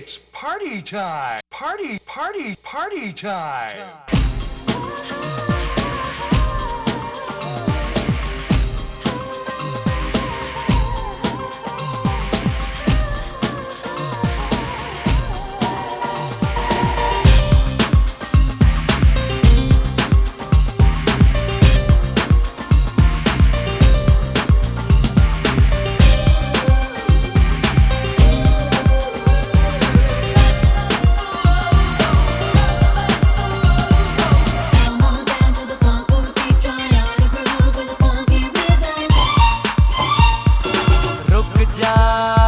It's party time. Party, party, party time. time. love.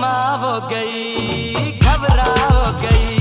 माँ हो गई घबरा हो गई।